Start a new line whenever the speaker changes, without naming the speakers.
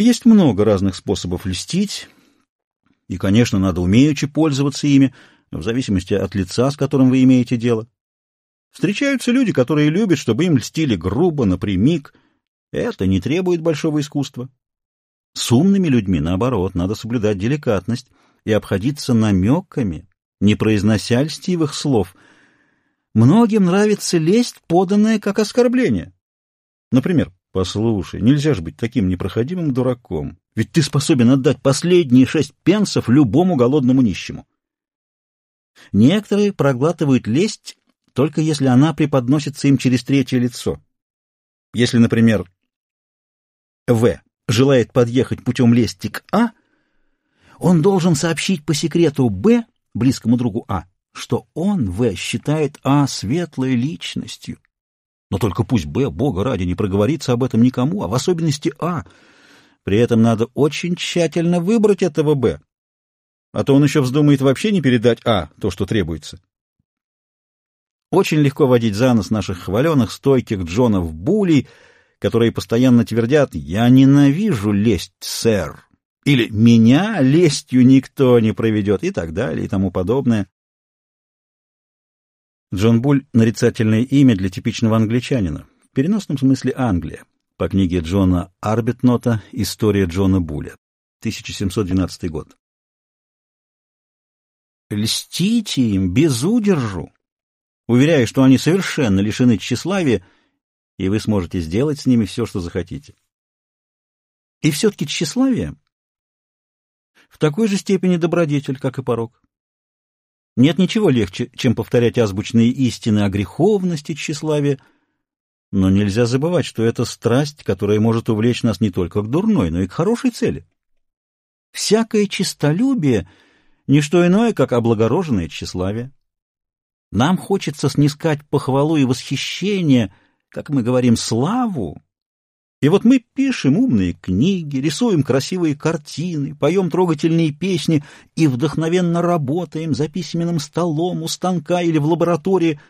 Есть много разных способов льстить, и, конечно, надо умеючи пользоваться ими, в зависимости от лица, с которым вы имеете дело. Встречаются люди, которые любят, чтобы им льстили грубо, напрямик. Это не требует большого искусства. С умными людьми, наоборот, надо соблюдать деликатность и обходиться намеками, не произнося льстивых слов. Многим нравится лесть, поданная как оскорбление. Например, «Послушай, нельзя же быть таким непроходимым дураком, ведь ты способен отдать последние шесть пенсов любому голодному нищему». Некоторые проглатывают лесть только если она преподносится им через третье лицо. Если, например, В желает подъехать путем лести к А, он должен сообщить по секрету Б, близкому другу А, что он, В, считает А светлой личностью. Но только пусть Б, Бога ради, не проговорится об этом никому, а в особенности А. При этом надо очень тщательно выбрать этого Б, а то он еще вздумает вообще не передать А то, что требуется. Очень легко водить за нос наших хваленых, стойких Джонов Булей, которые постоянно твердят «Я ненавижу лесть, сэр!» или «Меня лестью никто не проведет» и так далее и тому подобное. Джон Буль — нарицательное имя для типичного англичанина, в переносном смысле Англия, по книге Джона Арбитнота «История Джона Буля», 1712 год. Льстите им без удержу, уверяя, что они совершенно лишены тщеславия, и вы сможете сделать с ними все, что захотите. И все-таки тщеславие в такой же степени добродетель, как и порог. Нет ничего легче, чем повторять азбучные истины о греховности тщеславия, но нельзя забывать, что это страсть, которая может увлечь нас не только к дурной, но и к хорошей цели. Всякое честолюбие — не что иное, как облагороженное тщеславие. Нам хочется снискать похвалу и восхищение, как мы говорим, славу. И вот мы пишем умные книги, рисуем красивые картины, поем трогательные песни и вдохновенно работаем за письменным столом, у станка или в лаборатории,